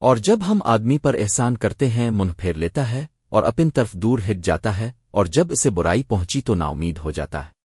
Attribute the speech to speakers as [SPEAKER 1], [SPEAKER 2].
[SPEAKER 1] اور جب ہم آدمی پر احسان کرتے ہیں، منہ پھیر لیتا ہے اور اپن طرف دور ہٹ جاتا ہے اور جب اسے برائی پہنچی تو نا امید ہو جاتا ہے۔